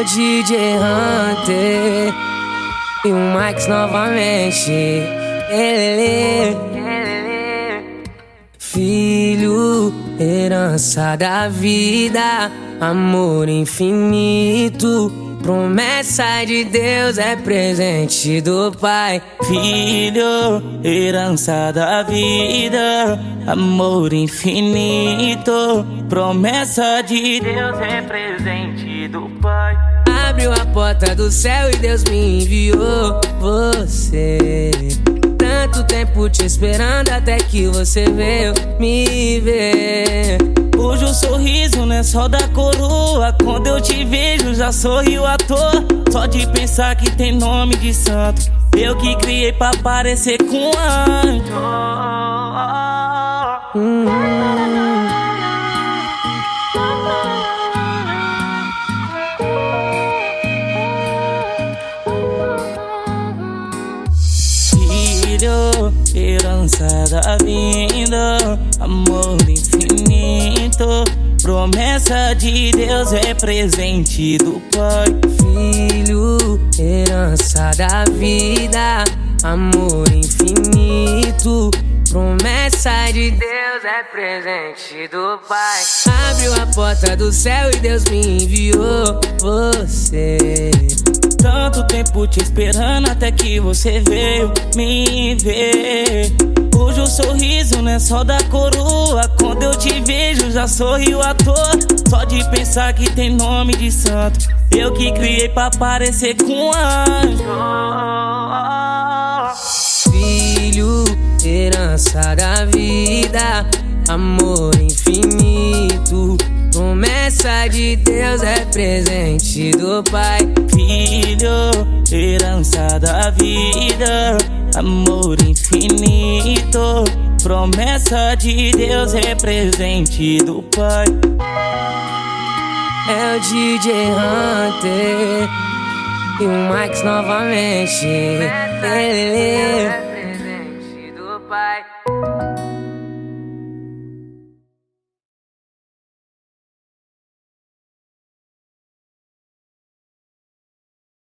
O DJ Hunter e o Max novamente. Ele, filho, herança da vida, amor infinito. Promessa de Deus é presente do Pai. Filho, herança da vida, amor infinito. Promessa de Deus é presente Pai. Abriu a porta do céu e Deus me enviou você. Tanto tempo te esperando até que você veio me ver. Hoje o sorriso não é só da coroa. Quando eu te vejo, já sorrio à toa. Só de pensar que tem nome de santo. Eu que criei pra parecer com anjo. Filho, herança da vida, amor infinito. Promessa de Deus é presente do Pai. Filho, herança da vida, amor infinito. Promessa de Deus é presente do Pai. Abriu a porta do céu e Deus me enviou você. Tempo te esperando até que você veio me ver. Hoje o sorriso não é só da coroa. Quando eu te vejo, já sorrio à toa. Só de pensar que tem nome de santo. Eu que criei pra parecer com anjo. Filho, herança da vida, amor infinito. Promessa de Deus é presente do Pai. Filho, herança da vida, amor infinito. Promessa de Deus é presente do Pai. É o DJ Hunter e o Max novamente. Ele